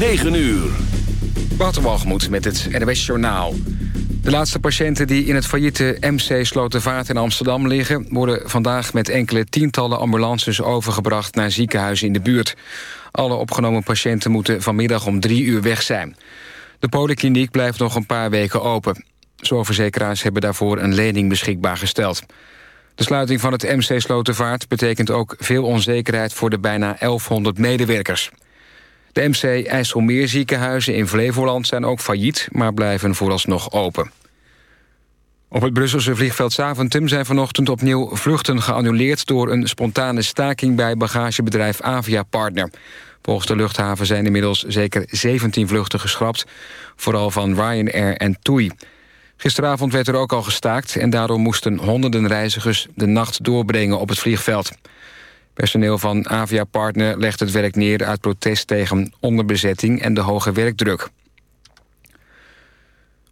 9 uur. Waterwalgemoed met het NWS Journaal. De laatste patiënten die in het failliete MC Slotervaart in Amsterdam liggen... worden vandaag met enkele tientallen ambulances overgebracht... naar ziekenhuizen in de buurt. Alle opgenomen patiënten moeten vanmiddag om drie uur weg zijn. De polykliniek blijft nog een paar weken open. Zorgverzekeraars hebben daarvoor een lening beschikbaar gesteld. De sluiting van het MC Slotervaart betekent ook veel onzekerheid... voor de bijna 1100 medewerkers. De MC IJsselmeer ziekenhuizen in Flevoland zijn ook failliet... maar blijven vooralsnog open. Op het Brusselse vliegveld Zaventem zijn vanochtend opnieuw vluchten geannuleerd... door een spontane staking bij bagagebedrijf Avia Partner. Volgens de luchthaven zijn inmiddels zeker 17 vluchten geschrapt... vooral van Ryanair en TUI. Gisteravond werd er ook al gestaakt... en daardoor moesten honderden reizigers de nacht doorbrengen op het vliegveld. Personeel van Avia Partner legt het werk neer uit protest tegen onderbezetting en de hoge werkdruk.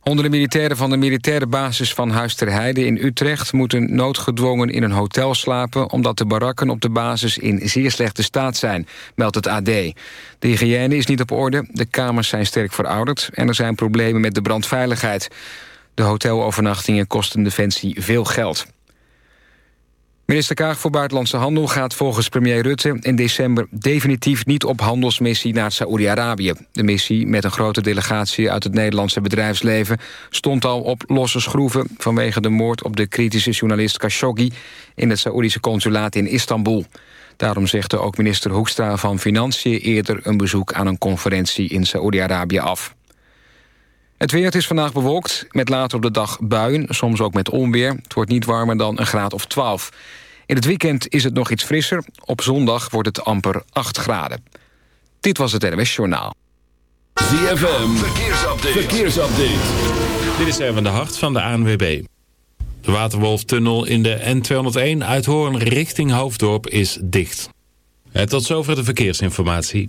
Honderden militairen van de militaire basis van Huis ter Heide in Utrecht... moeten noodgedwongen in een hotel slapen... omdat de barakken op de basis in zeer slechte staat zijn, meldt het AD. De hygiëne is niet op orde, de kamers zijn sterk verouderd... en er zijn problemen met de brandveiligheid. De hotelovernachtingen kosten Defensie veel geld. Minister Kaag voor Buitenlandse Handel gaat volgens premier Rutte... in december definitief niet op handelsmissie naar Saoedi-Arabië. De missie, met een grote delegatie uit het Nederlandse bedrijfsleven... stond al op losse schroeven vanwege de moord op de kritische journalist Khashoggi... in het Saoedische consulaat in Istanbul. Daarom zegde ook minister Hoekstra van Financiën... eerder een bezoek aan een conferentie in Saoedi-Arabië af. Het weer het is vandaag bewolkt, met later op de dag buien, soms ook met onweer. Het wordt niet warmer dan een graad of 12. In het weekend is het nog iets frisser. Op zondag wordt het amper 8 graden. Dit was het NWS Journaal. ZFM, verkeersupdate. verkeersupdate. Dit is even de hart van de ANWB. De Waterwolftunnel in de N201 uit Hoorn richting Hoofddorp is dicht. En tot zover de verkeersinformatie.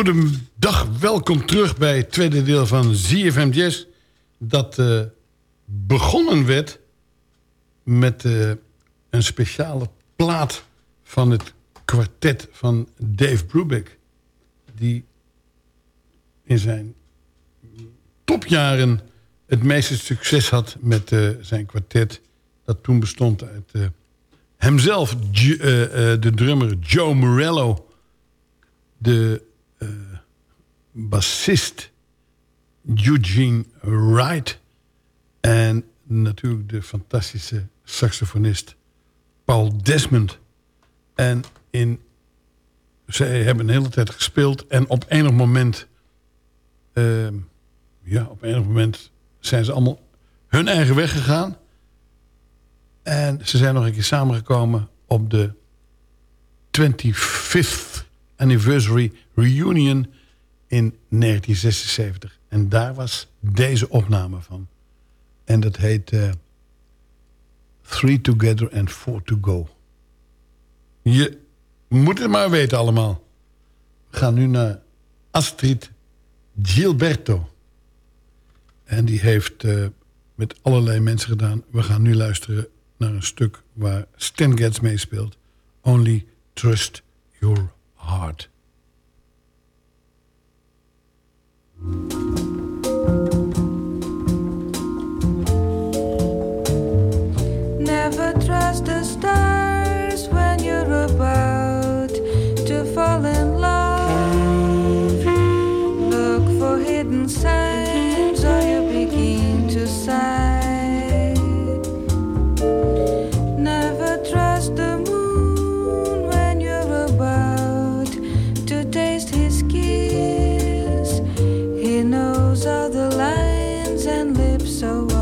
Goedendag, welkom terug bij het tweede deel van ZFM Jazz. Dat uh, begonnen werd met uh, een speciale plaat van het kwartet van Dave Brubeck. Die in zijn topjaren het meeste succes had met uh, zijn kwartet. Dat toen bestond uit hemzelf, de drummer Joe Morello... de bassist Eugene Wright... en natuurlijk de fantastische saxofonist Paul Desmond. En in, zij hebben een hele tijd gespeeld... en op enig moment... Uh, ja, op enig moment zijn ze allemaal hun eigen weg gegaan. En ze zijn nog een keer samengekomen op de 25th anniversary reunion in 1976. En daar was deze opname van. En dat heet uh, Three Together and Four to Go. Je moet het maar weten allemaal. We gaan nu naar Astrid Gilberto. En die heeft uh, met allerlei mensen gedaan. We gaan nu luisteren naar een stuk waar Stan Getz meespeelt. Only Trust Your Heart. lips so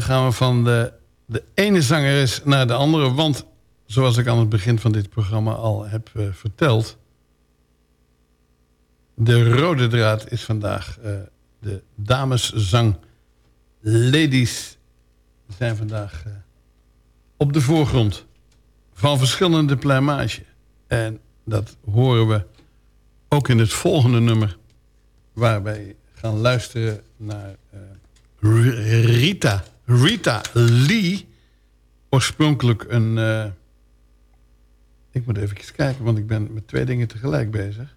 dan gaan we van de, de ene zangeres naar de andere. Want zoals ik aan het begin van dit programma al heb uh, verteld... de rode draad is vandaag uh, de dameszang. Ladies zijn vandaag uh, op de voorgrond van verschillende pluimage. En dat horen we ook in het volgende nummer... waar wij gaan luisteren naar Rita... Rita Lee, oorspronkelijk een... Uh, ik moet even kijken, want ik ben met twee dingen tegelijk bezig.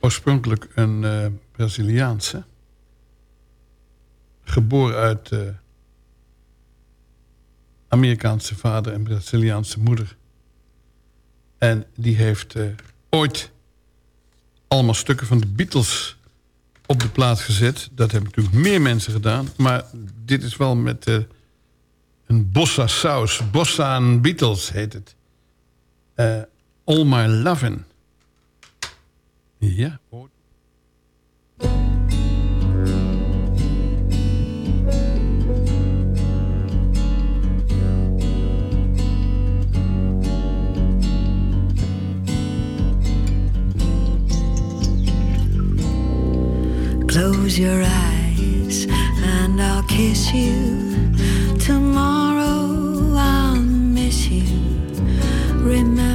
Oorspronkelijk een uh, Braziliaanse. Geboren uit uh, Amerikaanse vader en Braziliaanse moeder. En die heeft ooit allemaal stukken van de Beatles op de plaats gezet. Dat hebben natuurlijk meer mensen gedaan. Maar dit is wel met uh, een bossa saus. Bossa Beatles heet het. Uh, All My Lovin'. Ja, Close your eyes and I'll kiss you. Tomorrow I'll miss you. Remember,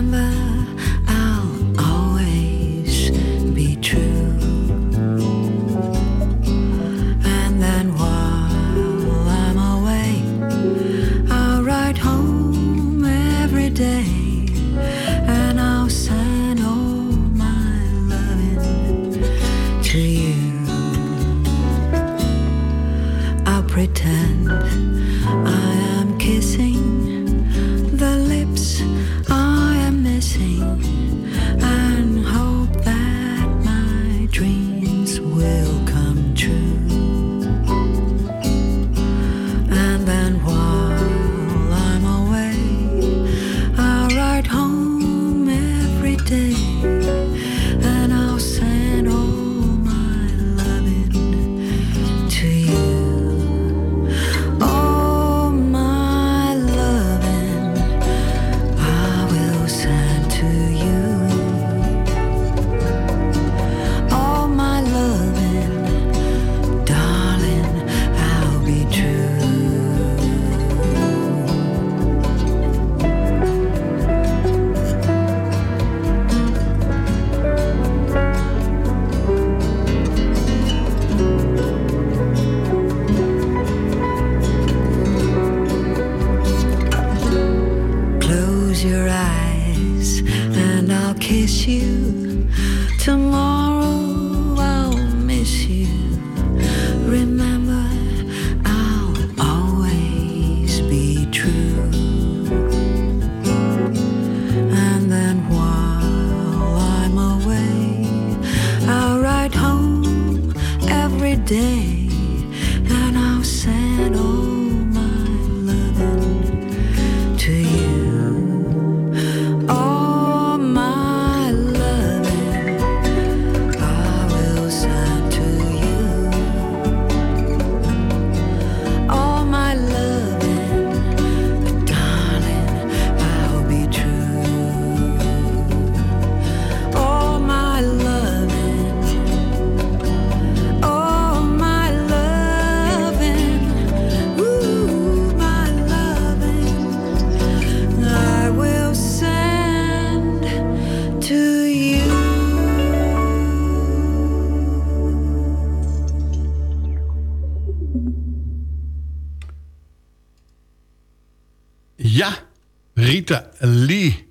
Rita Lee.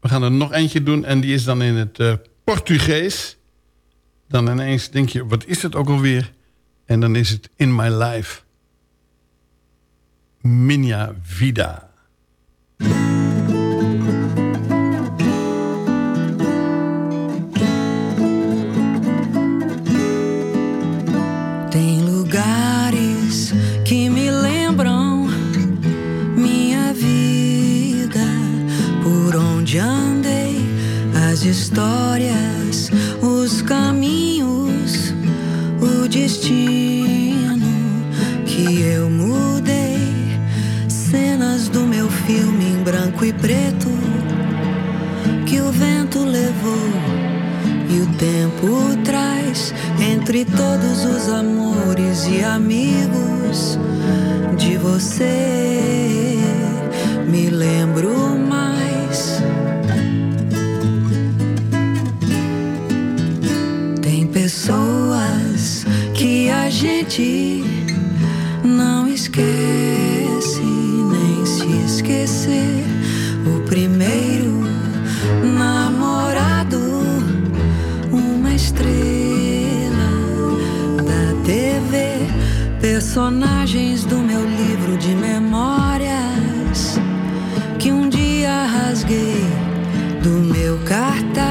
We gaan er nog eentje doen en die is dan in het eh, Portugees. Dan ineens denk je, wat is het ook alweer? En dan is het In My Life. Minha Vida. Tempo traz entre todos os amores e amigos de você. Me lembro mais. Tem pessoas que a gente não esquece nem se esquecer. O primeiro namorado, personagens do meu livro de memórias que um dia rasguei do meu cartaz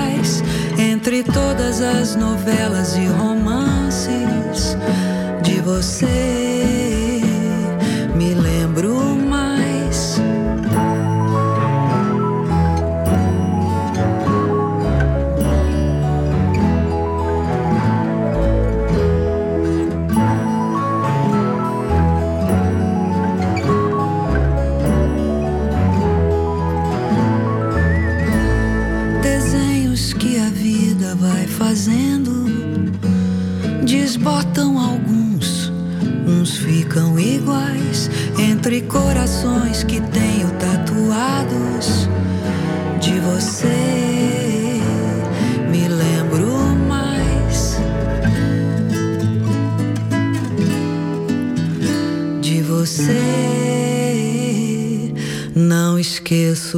esqueço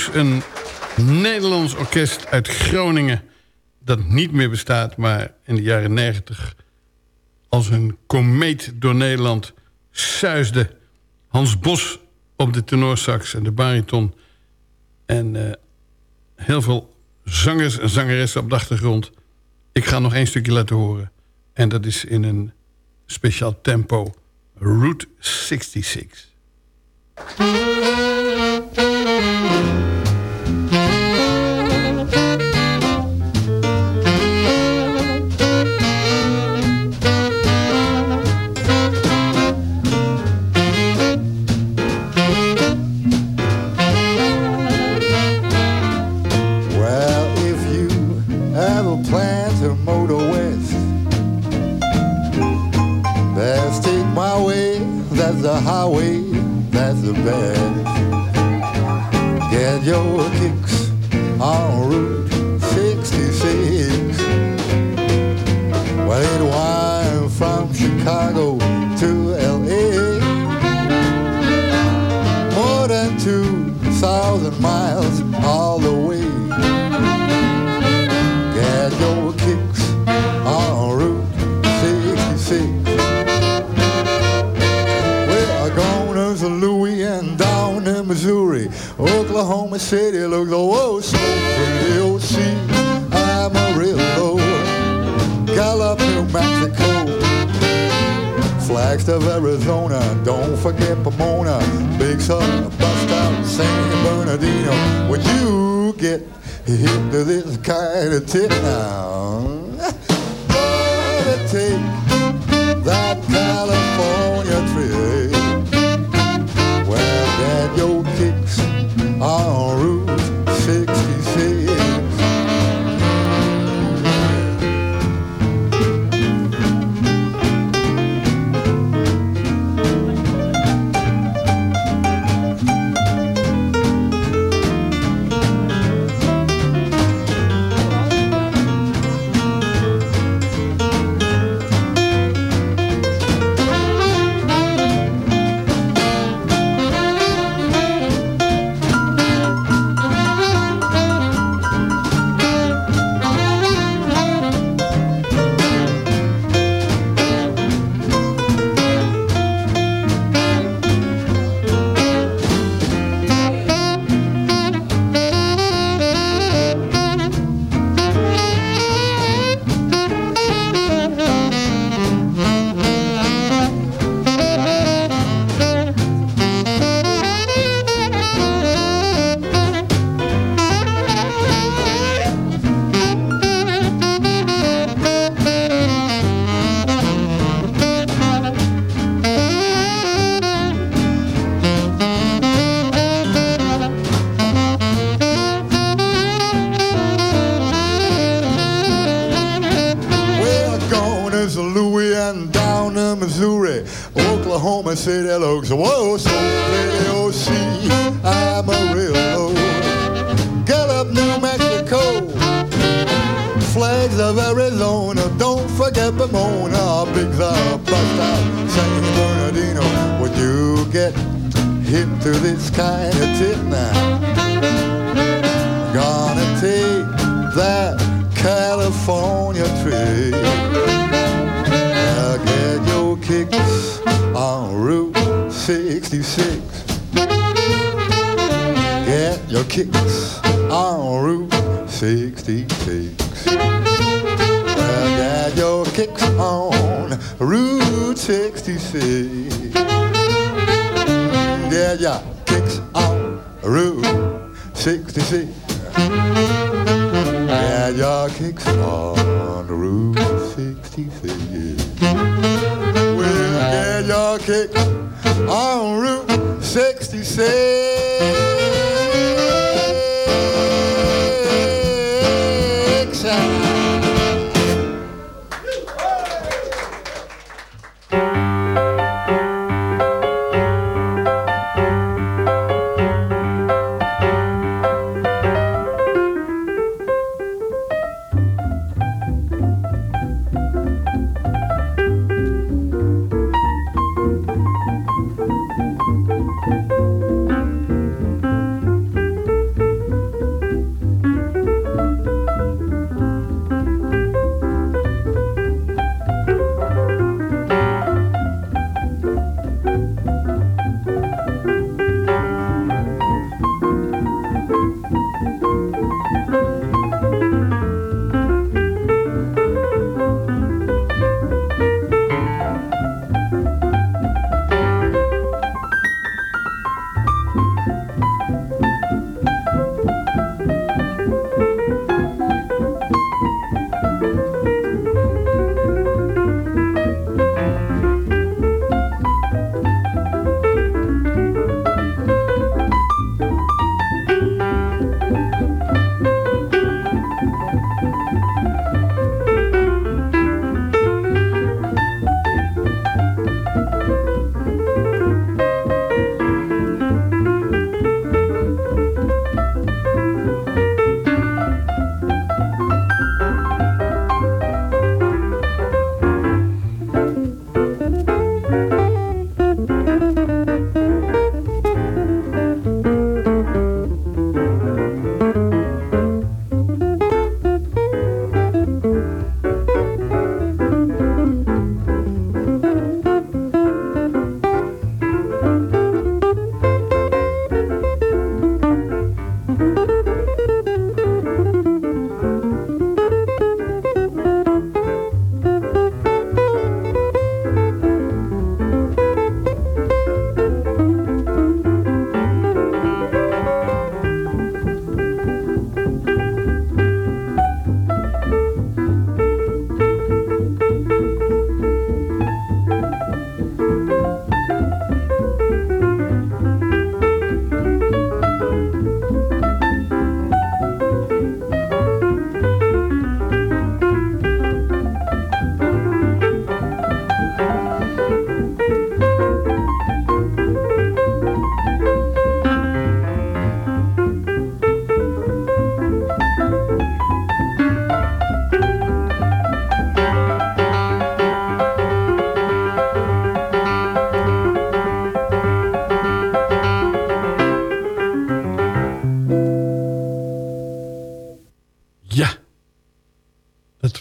Blues, een Nederlands orkest uit Groningen... dat niet meer bestaat, maar in de jaren 90 als een komeet door Nederland suisde. Hans Bos op de tenorsax en de bariton. En eh, heel veel zangers en zangeressen op de achtergrond. Ik ga nog één stukje laten horen. En dat is in een speciaal tempo. Route 66. On Route 66.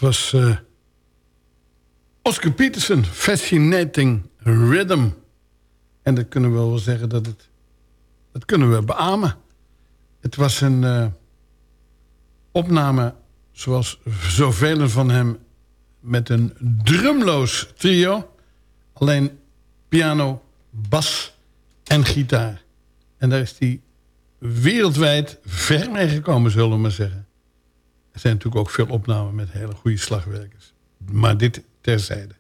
Was uh, Oscar Peterson, Fascinating Rhythm. En dat kunnen we wel zeggen dat het... Dat kunnen we beamen. Het was een uh, opname, zoals zoveel van hem... met een drumloos trio. Alleen piano, bas en gitaar. En daar is hij wereldwijd ver mee gekomen, zullen we maar zeggen. Er zijn natuurlijk ook veel opnamen met hele goede slagwerkers. Maar dit terzijde.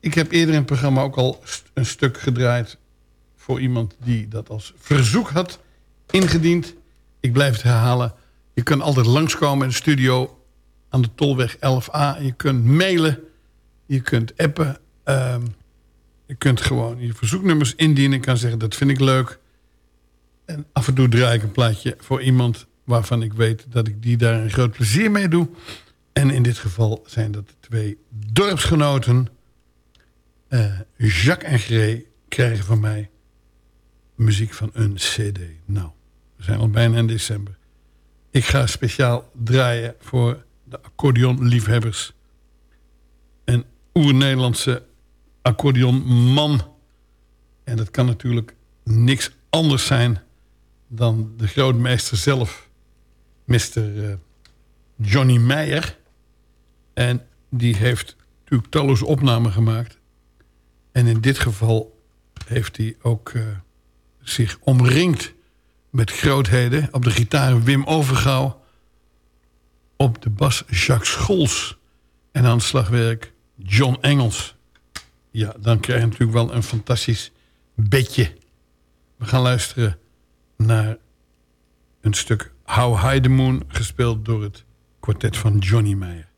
Ik heb eerder in het programma ook al een stuk gedraaid... voor iemand die dat als verzoek had ingediend. Ik blijf het herhalen. Je kunt altijd langskomen in de studio aan de Tolweg 11A. Je kunt mailen, je kunt appen. Ehm, je kunt gewoon je verzoeknummers indienen. Ik kan zeggen, dat vind ik leuk. En af en toe draai ik een plaatje voor iemand waarvan ik weet dat ik die daar een groot plezier mee doe. En in dit geval zijn dat twee dorpsgenoten. Uh, Jacques en Grey krijgen van mij muziek van een cd. Nou, we zijn al bijna in december. Ik ga speciaal draaien voor de accordeonliefhebbers. Een oer-Nederlandse accordeonman. En dat kan natuurlijk niks anders zijn dan de grootmeester zelf, Mr. Eh, Johnny Meijer. En die heeft natuurlijk talloze opnamen gemaakt. En in dit geval heeft hij ook uh, zich omringd met grootheden. Op de gitaar Wim Overgouw. Op de bas Jacques Scholz. En aan het slagwerk John Engels. Ja, dan krijg je natuurlijk wel een fantastisch bedje. We gaan luisteren naar een stuk How High the Moon, gespeeld door het kwartet van Johnny Meyer.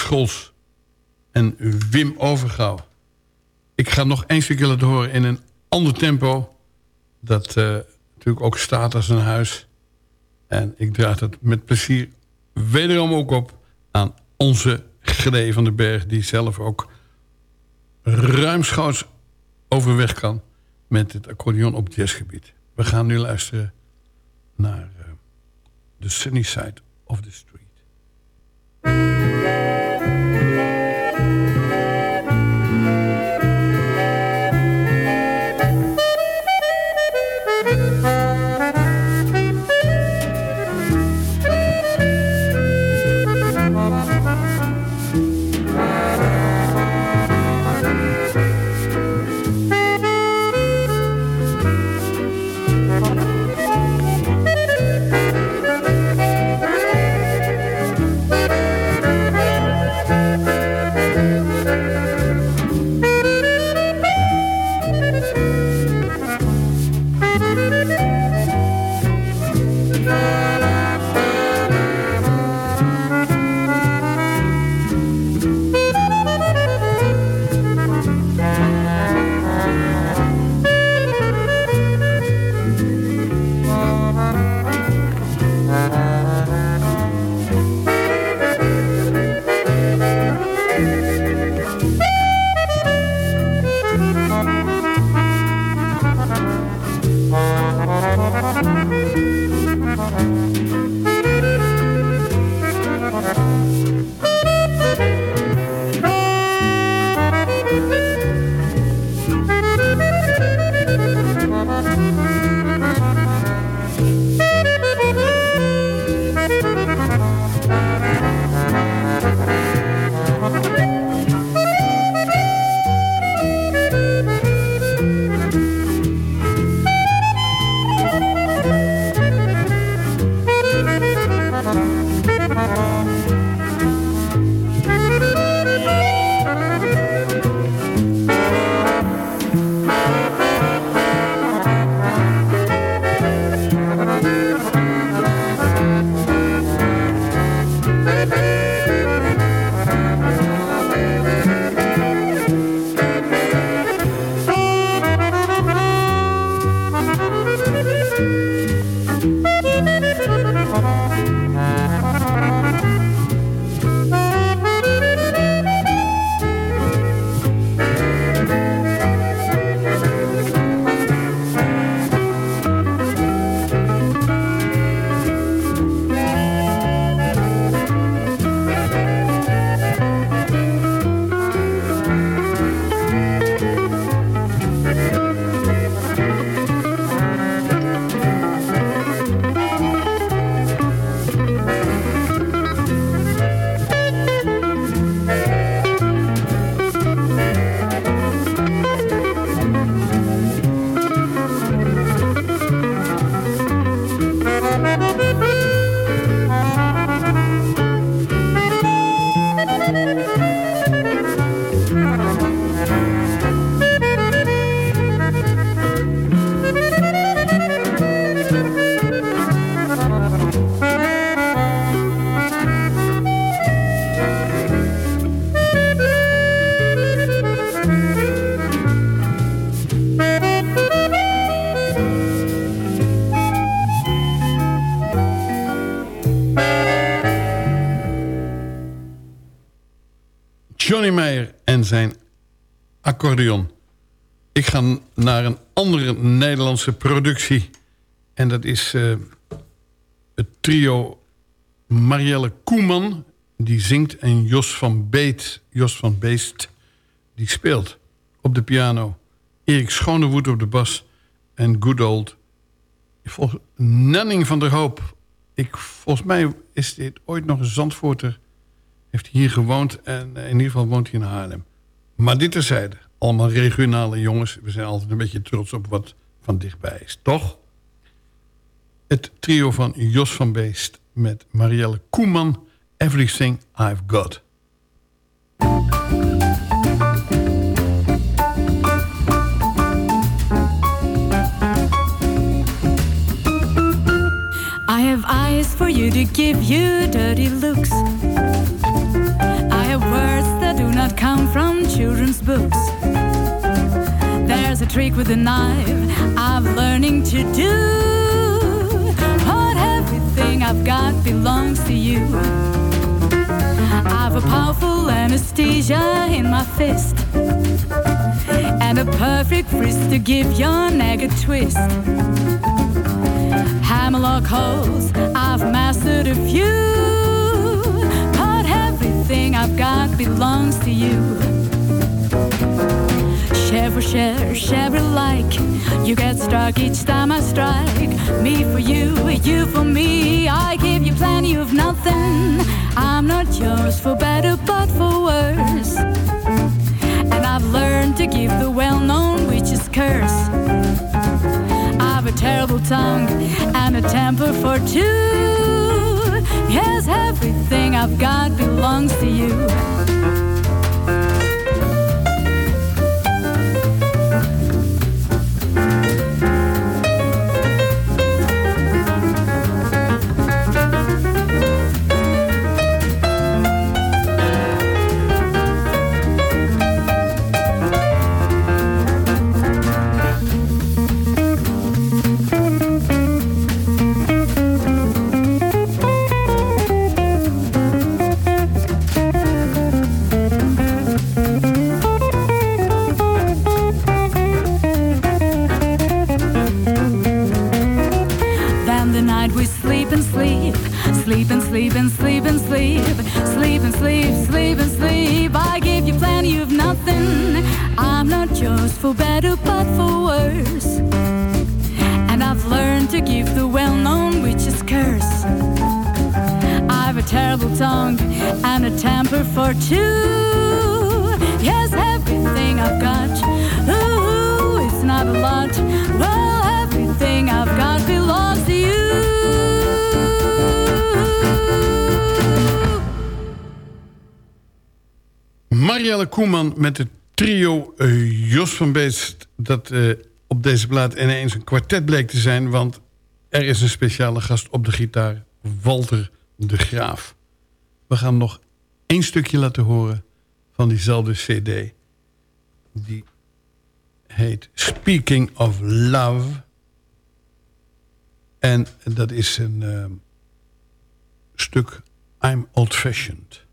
Scholz en Wim Overgouw. Ik ga nog één stukje horen in een ander tempo. Dat eh, natuurlijk ook staat als een huis. En ik draag het met plezier wederom ook op aan onze Gree van den Berg... die zelf ook ruimschoots overweg kan met het accordeon op jazzgebied. We gaan nu luisteren naar uh, The Sunny Side of the Street. Johnny accordeon. Ik ga naar een andere Nederlandse productie. En dat is uh, het trio Marielle Koeman. Die zingt en Jos van Beet, Jos van Beest, die speelt op de piano. Erik Schonewoed op de bas. En good old Nanning van der Hoop. Ik, volgens mij is dit ooit nog een Zandvoorter heeft hier gewoond en in ieder geval woont hij in Haarlem. Maar dit terzijde, allemaal regionale jongens. We zijn altijd een beetje trots op wat van dichtbij is, toch? Het trio van Jos van Beest met Marielle Koeman... Everything I've Got. is for you to give you dirty looks. I have words that do not come from children's books. A trick with a knife I'm learning to do. But everything I've got belongs to you. I've a powerful anesthesia in my fist. And a perfect wrist to give your neck a twist. Hammerlock holes, I've mastered a few. But everything I've got belongs to you. For share, share alike. You get struck each time I strike. Me for you, you for me. I give you plenty of nothing. I'm not yours for better but for worse. And I've learned to give the well known witch's curse. I've a terrible tongue and a temper for two. Yes, everything I've got belongs to you. Sleep and sleep and sleep sleep, and sleep, sleep and sleep. I give you plenty of nothing. I'm not yours for better but for worse. And I've learned to give the well known witch's curse. I've a terrible tongue and a temper for two. Yes, everything I've got. Marielle Koeman met het trio eh, Jos van Beest... dat eh, op deze plaat ineens een kwartet bleek te zijn... want er is een speciale gast op de gitaar, Walter de Graaf. We gaan nog één stukje laten horen van diezelfde cd. Die heet Speaking of Love. En dat is een eh, stuk I'm Old Fashioned.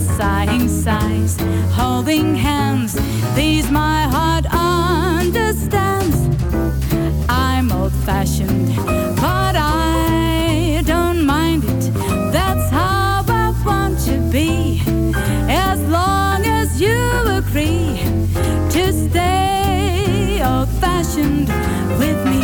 Sighing sighs, holding hands. These my heart understands. I'm old fashioned, but I don't mind it. That's how I want to be, as long as you agree to stay old fashioned with me.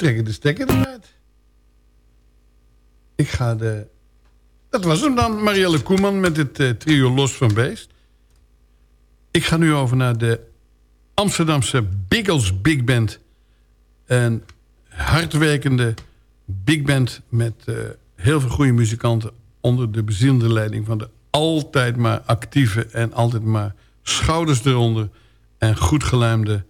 Trekken de stekker eruit. Ik ga de... Dat was hem dan, Marielle Koeman met het eh, trio Los van Beest. Ik ga nu over naar de Amsterdamse Biggles Big Band. Een hardwerkende big band met eh, heel veel goede muzikanten... onder de bezielende leiding van de altijd maar actieve... en altijd maar schouders eronder en goed geluimde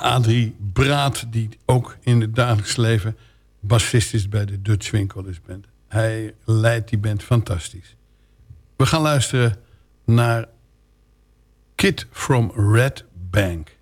Adrie Braat... die ook in het dagelijks leven bassist is bij de Dutch Winkelers Band. Hij leidt die band fantastisch. We gaan luisteren naar Kid from Red Bank.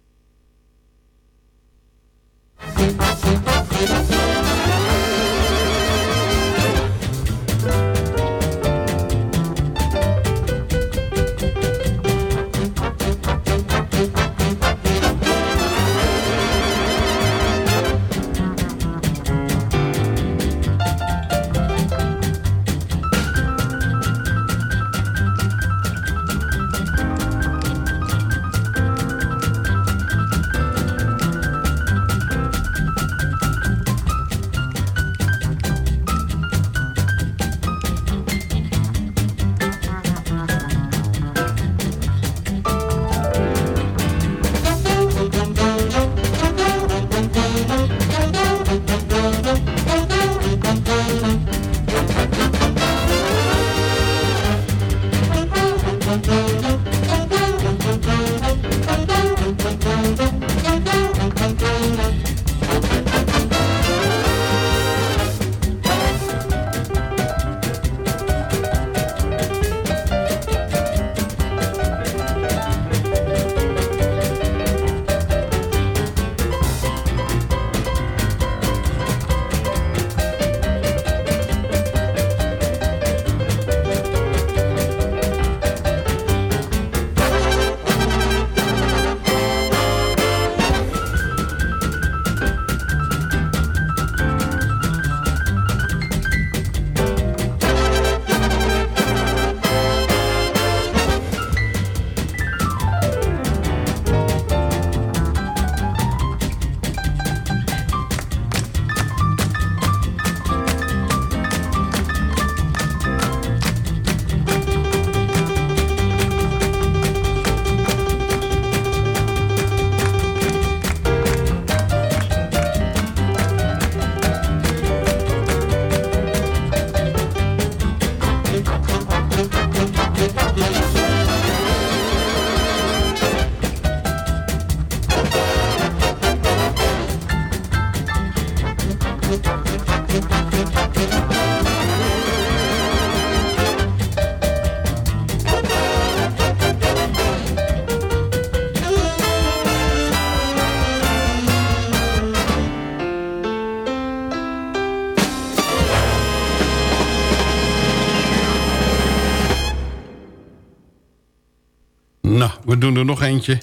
Doen er nog eentje.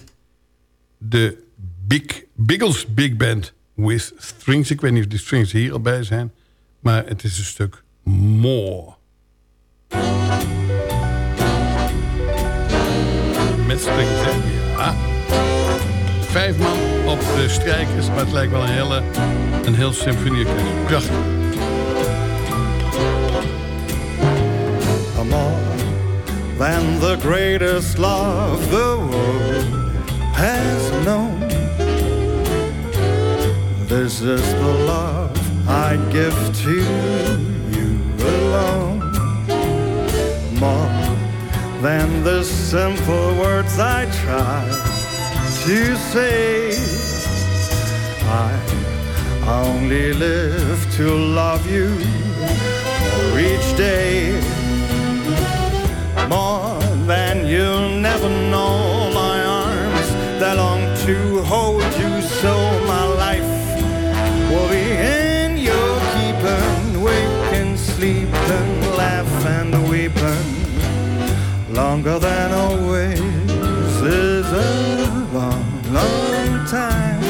De Big, Biggles Big Band with Strings. Ik weet niet of die strings hier al bij zijn. Maar het is een stuk More. Met strings? Ja. Vijf man op de strijkers, maar het lijkt wel een, hele, een heel symfonieorkest. Prachtig. Than the greatest love the world has known. This is the love I give to you alone. More than the simple words I try to say. I only live to love you each day more than you'll never know. My arms that long to hold you, so my life will be in your keeping. Waking, sleeping, laughing, weeping. Longer than always is a long, long time.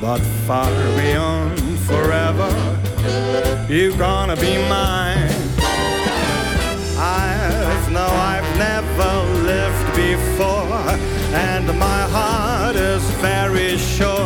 But far beyond forever, you're gonna be mine. And my heart is very sure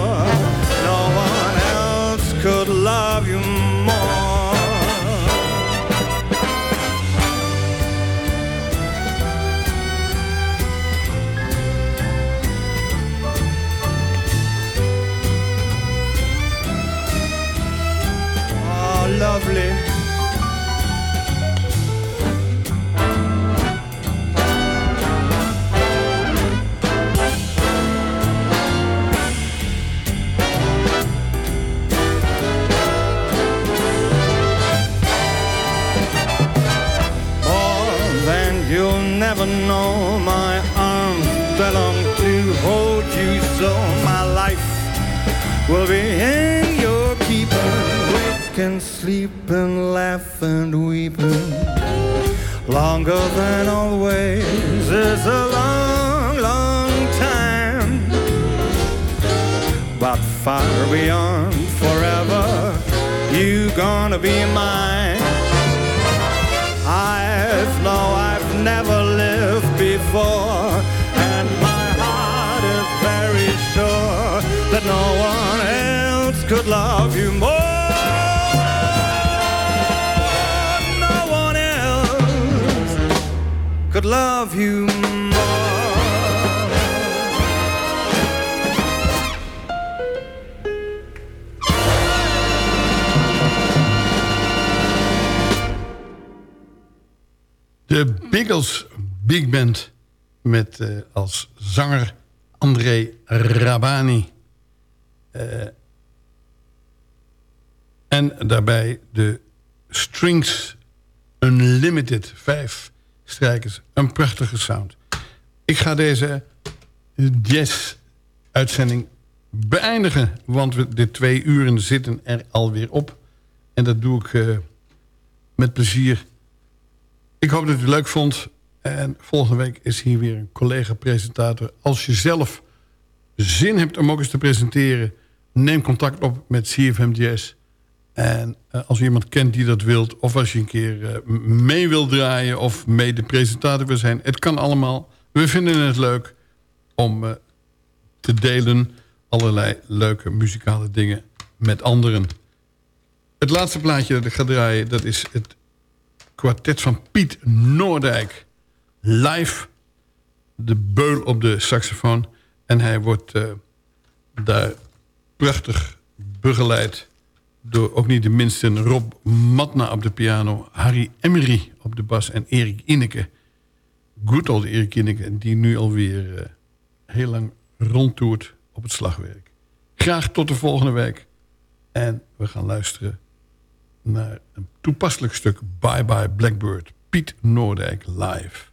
will be in your keeping. Wake and sleep and laugh and weeping. Longer than always is a long, long time. But far beyond forever, you gonna be mine. Could love you more. No one else could love you more. De Biggles Big Band met eh, als zanger André Rabani. Eh, en daarbij de Strings Unlimited. Vijf strijkers. Een prachtige sound. Ik ga deze jazz-uitzending beëindigen. Want we, de twee uren zitten er alweer op. En dat doe ik eh, met plezier. Ik hoop dat u het leuk vond. En volgende week is hier weer een collega-presentator. Als je zelf zin hebt om ook eens te presenteren... neem contact op met CFM. En eh, als u iemand kent die dat wilt... of als je een keer eh, mee wil draaien... of mee de presentator wil zijn... het kan allemaal. We vinden het leuk om eh, te delen... allerlei leuke muzikale dingen met anderen. Het laatste plaatje dat ik ga draaien... dat is het kwartet van Piet Noordijk. Live. De beul op de saxofoon. En hij wordt daar prachtig begeleid... door ook niet de minste Rob Matna op de piano... Harry Emery op de bas en Erik Inneke. Goed old Erik Inneke, die nu alweer uh, heel lang rondtoert op het slagwerk. Graag tot de volgende week. En we gaan luisteren naar een toepasselijk stuk Bye Bye Blackbird. Piet Noordijk live.